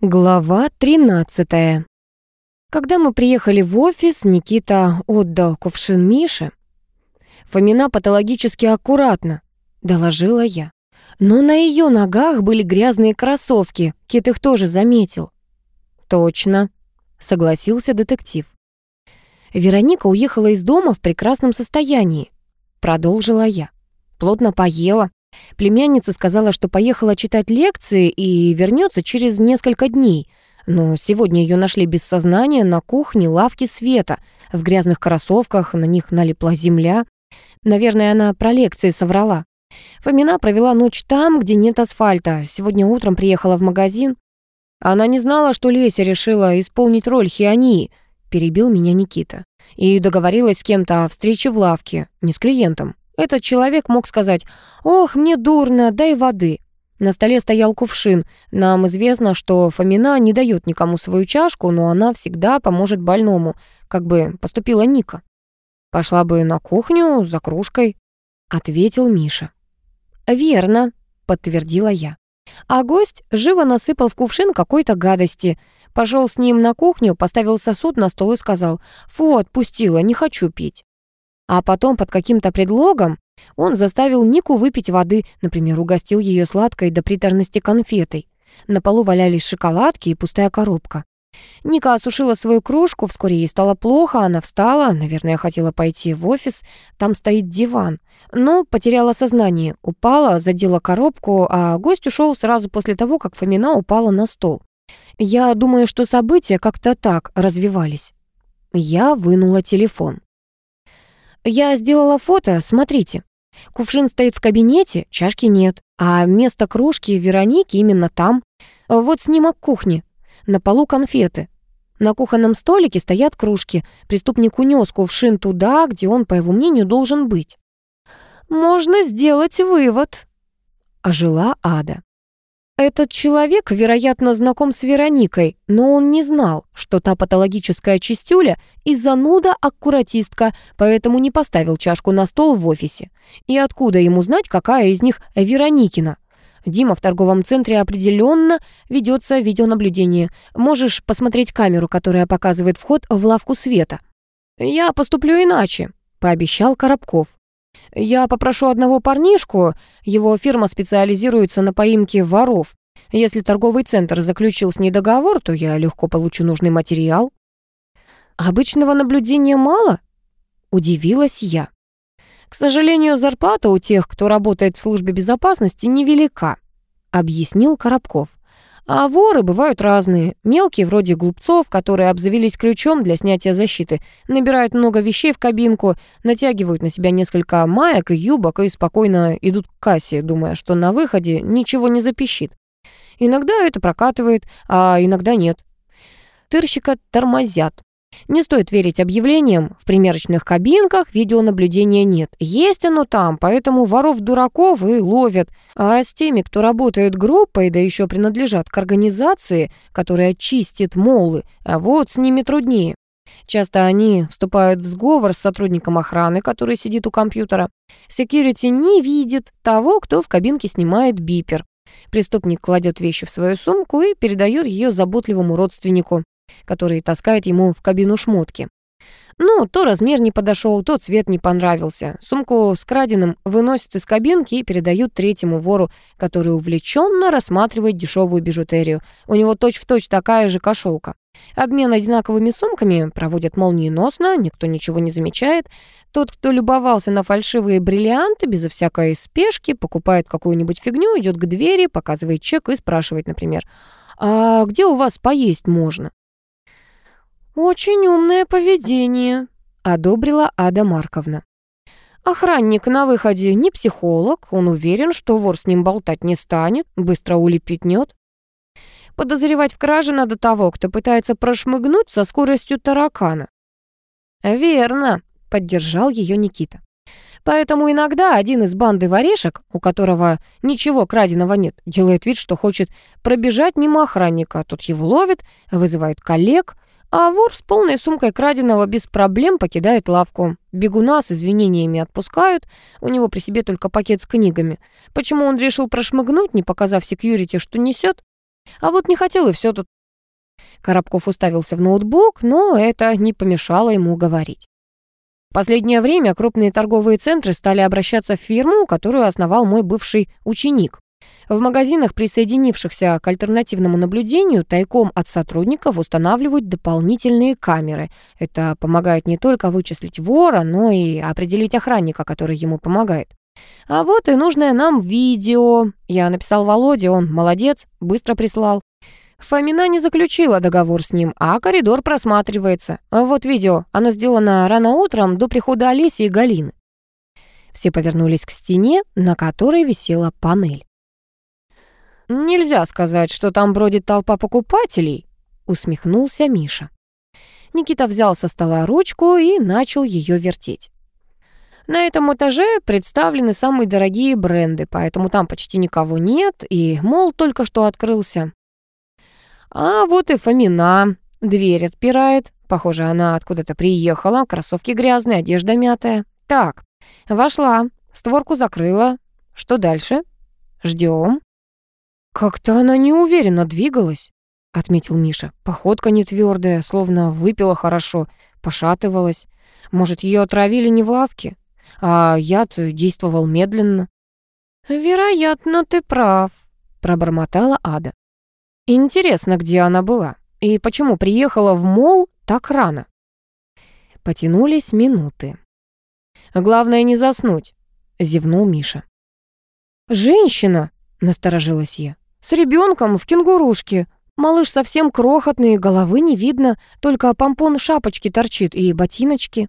Глава 13. Когда мы приехали в офис, Никита отдал кувшин Мише. Фомина патологически аккуратно, доложила я. Но на ее ногах были грязные кроссовки, Кит их тоже заметил. Точно, согласился детектив. Вероника уехала из дома в прекрасном состоянии, продолжила я. Плотно поела, Племянница сказала, что поехала читать лекции и вернется через несколько дней. Но сегодня ее нашли без сознания на кухне лавки света. В грязных кроссовках на них налипла земля. Наверное, она про лекции соврала. Фомина провела ночь там, где нет асфальта. Сегодня утром приехала в магазин. Она не знала, что Леся решила исполнить роль Хионии, перебил меня Никита. И договорилась с кем-то о встрече в лавке, не с клиентом. Этот человек мог сказать «Ох, мне дурно, дай воды». На столе стоял кувшин. Нам известно, что Фомина не дает никому свою чашку, но она всегда поможет больному, как бы поступила Ника. «Пошла бы на кухню за кружкой», — ответил Миша. «Верно», — подтвердила я. А гость живо насыпал в кувшин какой-то гадости. Пошел с ним на кухню, поставил сосуд на стол и сказал «Фу, отпустила, не хочу пить». А потом под каким-то предлогом он заставил Нику выпить воды, например, угостил ее сладкой до приторности конфетой. На полу валялись шоколадки и пустая коробка. Ника осушила свою кружку, вскоре ей стало плохо, она встала, наверное, хотела пойти в офис, там стоит диван. Но потеряла сознание, упала, задела коробку, а гость ушел сразу после того, как Фомина упала на стол. Я думаю, что события как-то так развивались. Я вынула телефон. Я сделала фото, смотрите. Кувшин стоит в кабинете, чашки нет, а место кружки Вероники именно там. Вот снимок кухни. На полу конфеты. На кухонном столике стоят кружки. Преступник унес кувшин туда, где он, по его мнению, должен быть. «Можно сделать вывод», — ожила Ада. Этот человек, вероятно, знаком с Вероникой, но он не знал, что та патологическая чистюля и зануда-аккуратистка, поэтому не поставил чашку на стол в офисе. И откуда ему знать, какая из них Вероникина? Дима в торговом центре определенно ведется видеонаблюдение. Можешь посмотреть камеру, которая показывает вход в лавку света. «Я поступлю иначе», — пообещал Коробков. Я попрошу одного парнишку, его фирма специализируется на поимке воров. Если торговый центр заключил с ней договор, то я легко получу нужный материал. Обычного наблюдения мало? Удивилась я. К сожалению, зарплата у тех, кто работает в службе безопасности, невелика, объяснил Коробков. А воры бывают разные. Мелкие, вроде глупцов, которые обзавелись ключом для снятия защиты, набирают много вещей в кабинку, натягивают на себя несколько маек и юбок и спокойно идут к кассе, думая, что на выходе ничего не запищит. Иногда это прокатывает, а иногда нет. Тырщика тормозят. Не стоит верить объявлениям. В примерочных кабинках видеонаблюдения нет. Есть оно там, поэтому воров-дураков и ловят. А с теми, кто работает группой, да еще принадлежат к организации, которая чистит молы, а вот с ними труднее. Часто они вступают в сговор с сотрудником охраны, который сидит у компьютера. Секьюрити не видит того, кто в кабинке снимает бипер. Преступник кладет вещи в свою сумку и передает ее заботливому родственнику который таскает ему в кабину шмотки. Ну, то размер не подошел, то цвет не понравился. Сумку с краденым выносят из кабинки и передают третьему вору, который увлеченно рассматривает дешевую бижутерию. У него точь-в-точь точь такая же кошелка. Обмен одинаковыми сумками проводят молниеносно, никто ничего не замечает. Тот, кто любовался на фальшивые бриллианты, безо всякой спешки, покупает какую-нибудь фигню, идет к двери, показывает чек и спрашивает, например, «А где у вас поесть можно?» «Очень умное поведение», — одобрила Ада Марковна. Охранник на выходе не психолог, он уверен, что вор с ним болтать не станет, быстро улепетнет. Подозревать в краже надо того, кто пытается прошмыгнуть со скоростью таракана. «Верно», — поддержал ее Никита. Поэтому иногда один из банды воришек, у которого ничего краденого нет, делает вид, что хочет пробежать мимо охранника. Тот его ловит, вызывает коллег — а вор с полной сумкой краденого без проблем покидает лавку. Бегуна с извинениями отпускают, у него при себе только пакет с книгами. Почему он решил прошмыгнуть, не показав секьюрити, что несет? А вот не хотел и все тут. Коробков уставился в ноутбук, но это не помешало ему говорить. В последнее время крупные торговые центры стали обращаться в фирму, которую основал мой бывший ученик. В магазинах, присоединившихся к альтернативному наблюдению, тайком от сотрудников устанавливают дополнительные камеры. Это помогает не только вычислить вора, но и определить охранника, который ему помогает. А вот и нужное нам видео. Я написал Володе, он молодец, быстро прислал. Фомина не заключила договор с ним, а коридор просматривается. Вот видео, оно сделано рано утром до прихода Олеси и Галины. Все повернулись к стене, на которой висела панель. «Нельзя сказать, что там бродит толпа покупателей», — усмехнулся Миша. Никита взял со стола ручку и начал ее вертеть. На этом этаже представлены самые дорогие бренды, поэтому там почти никого нет, и мол только что открылся. А вот и Фомина. Дверь отпирает. Похоже, она откуда-то приехала, кроссовки грязные, одежда мятая. Так, вошла, створку закрыла. Что дальше? Ждем. «Как-то она неуверенно двигалась», — отметил Миша. «Походка не твердая, словно выпила хорошо, пошатывалась. Может, ее отравили не в лавке, а яд действовал медленно». «Вероятно, ты прав», — пробормотала Ада. «Интересно, где она была и почему приехала в мол так рано?» Потянулись минуты. «Главное не заснуть», — зевнул Миша. «Женщина!» — насторожилась я. С ребенком в кенгурушке. Малыш совсем крохотный, головы не видно, только помпон шапочки торчит и ботиночки.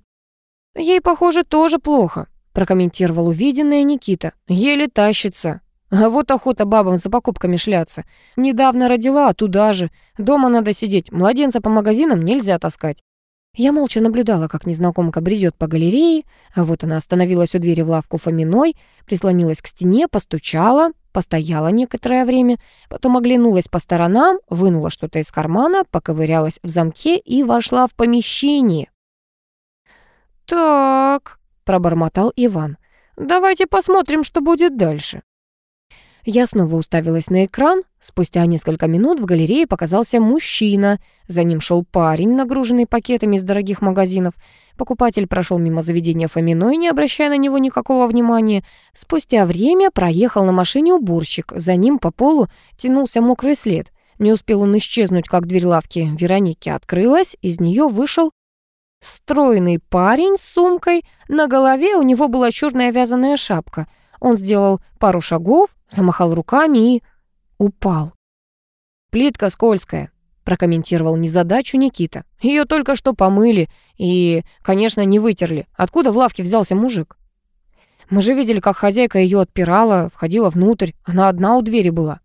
Ей, похоже, тоже плохо, прокомментировал увиденное Никита. Еле тащится. А вот охота бабам за покупками шляться. Недавно родила, а туда же. Дома надо сидеть, младенца по магазинам нельзя таскать. Я молча наблюдала, как незнакомка бредет по галерее, а вот она остановилась у двери в лавку Фоминой, прислонилась к стене, постучала, постояла некоторое время, потом оглянулась по сторонам, вынула что-то из кармана, поковырялась в замке и вошла в помещение. «Так», — пробормотал Иван, — «давайте посмотрим, что будет дальше». Я снова уставилась на экран. Спустя несколько минут в галерее показался мужчина. За ним шел парень, нагруженный пакетами из дорогих магазинов. Покупатель прошел мимо заведения Фоминой, не обращая на него никакого внимания. Спустя время проехал на машине уборщик. За ним по полу тянулся мокрый след. Не успел он исчезнуть, как дверь лавки Вероники открылась. Из нее вышел стройный парень с сумкой. На голове у него была черная вязаная шапка. Он сделал пару шагов, замахал руками и упал. «Плитка скользкая», — прокомментировал незадачу Никита. Ее только что помыли и, конечно, не вытерли. Откуда в лавке взялся мужик? Мы же видели, как хозяйка ее отпирала, входила внутрь. Она одна у двери была.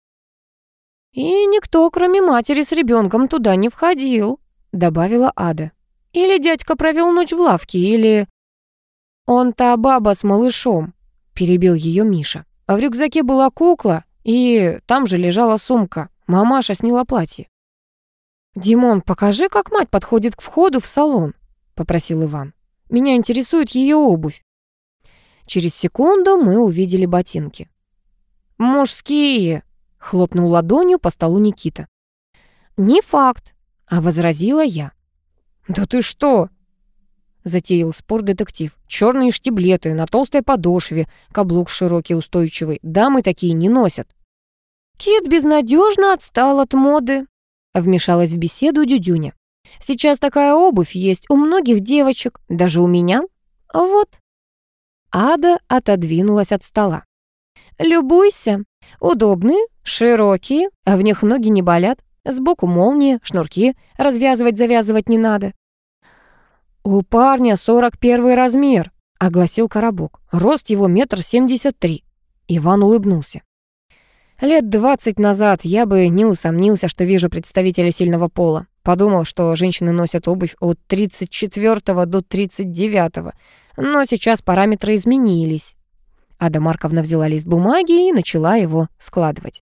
«И никто, кроме матери с ребенком, туда не входил», — добавила Ада. «Или дядька провел ночь в лавке, или...» «Он та баба с малышом», — перебил ее Миша. А в рюкзаке была кукла, и там же лежала сумка. Мамаша сняла платье. «Димон, покажи, как мать подходит к входу в салон», — попросил Иван. «Меня интересует ее обувь». Через секунду мы увидели ботинки. «Мужские!» — хлопнул ладонью по столу Никита. «Не факт», — а возразила я. «Да ты что?» Затеял спор детектив. Черные штиблеты на толстой подошве, каблук широкий, устойчивый. Дамы такие не носят. Кит безнадежно отстал от моды, вмешалась в беседу Дюдюня. Сейчас такая обувь есть у многих девочек, даже у меня. Вот. Ада отодвинулась от стола. Любуйся. Удобные, широкие, а в них ноги не болят. Сбоку молнии, шнурки, развязывать-завязывать не надо. «У парня сорок первый размер», — огласил Коробок. «Рост его метр семьдесят три». Иван улыбнулся. Лет двадцать назад я бы не усомнился, что вижу представителя сильного пола. Подумал, что женщины носят обувь от 34 до 39, но сейчас параметры изменились. Ада Марковна взяла лист бумаги и начала его складывать.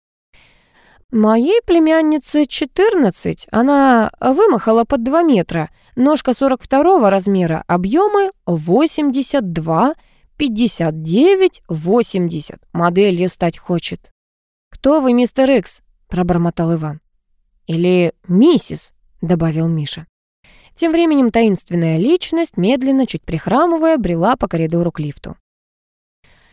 «Моей племяннице 14, она вымахала под 2 метра, ножка 42 размера, объемы 82, 59, 80. Моделью стать хочет». «Кто вы, мистер Икс?» – пробормотал Иван. Или миссис», — добавил Миша. Тем временем таинственная личность, медленно, чуть прихрамывая, брела по коридору к лифту.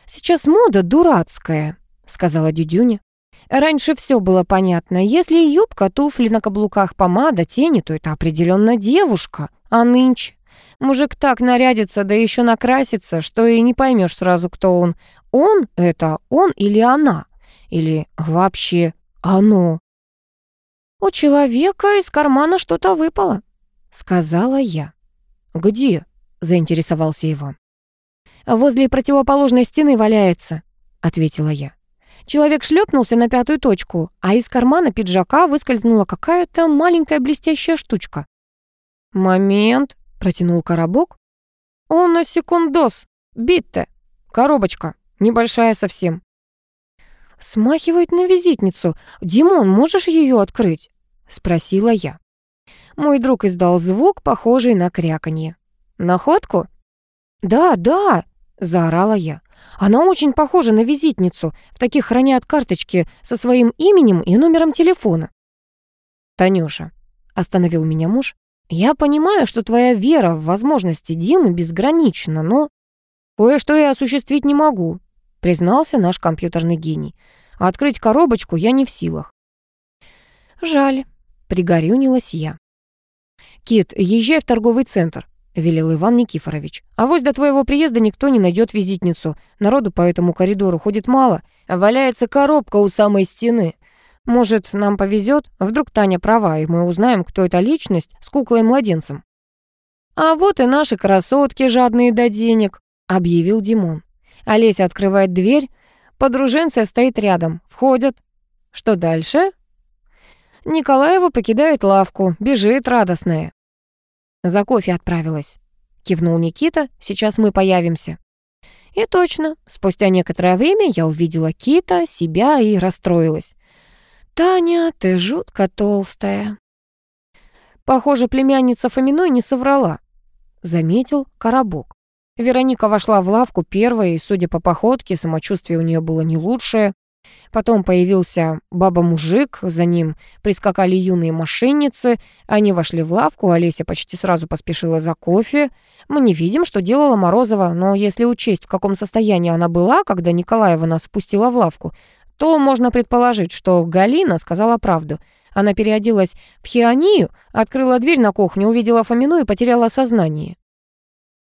«Сейчас мода дурацкая», — сказала Дюдюня. «Раньше все было понятно. Если юбка, туфли на каблуках, помада, тени, то это определенно девушка. А нынче мужик так нарядится, да еще накрасится, что и не поймешь сразу, кто он. Он — это он или она? Или вообще оно?» «У человека из кармана что-то выпало», — сказала я. «Где?» — заинтересовался Иван. «Возле противоположной стены валяется», — ответила я. Человек шлепнулся на пятую точку, а из кармана пиджака выскользнула какая-то маленькая блестящая штучка. «Момент», — протянул коробок. «Он на секундос. Битте. Коробочка. Небольшая совсем». «Смахивает на визитницу. Димон, можешь ее открыть?» — спросила я. Мой друг издал звук, похожий на кряканье. «Находку?» «Да, да!» — заорала я. «Она очень похожа на визитницу. В таких хранят карточки со своим именем и номером телефона». «Танюша», — остановил меня муж, «я понимаю, что твоя вера в возможности Димы безгранична, но кое-что я осуществить не могу», — признался наш компьютерный гений. «Открыть коробочку я не в силах». «Жаль», — пригорюнилась я. «Кит, езжай в торговый центр», — велел Иван Никифорович. «А вось до твоего приезда никто не найдет визитницу. Народу по этому коридору ходит мало. Валяется коробка у самой стены. Может, нам повезет? Вдруг Таня права, и мы узнаем, кто эта личность с куклой-младенцем». «А вот и наши красотки, жадные до денег», — объявил Димон. Олеся открывает дверь, подруженция стоит рядом. Входят. Что дальше? Николаева покидает лавку, бежит радостная. «За кофе отправилась», — кивнул Никита, «сейчас мы появимся». И точно, спустя некоторое время я увидела Кита, себя и расстроилась. «Таня, ты жутко толстая». Похоже, племянница Фоминой не соврала, заметил Коробок. Вероника вошла в лавку первой, и, судя по походке, самочувствие у нее было не лучшее. Потом появился баба-мужик, за ним прискакали юные мошенницы, они вошли в лавку, Олеся почти сразу поспешила за кофе. Мы не видим, что делала Морозова, но если учесть, в каком состоянии она была, когда Николаева нас спустила в лавку, то можно предположить, что Галина сказала правду. Она переоделась в хионию, открыла дверь на кухню, увидела Фомину и потеряла сознание.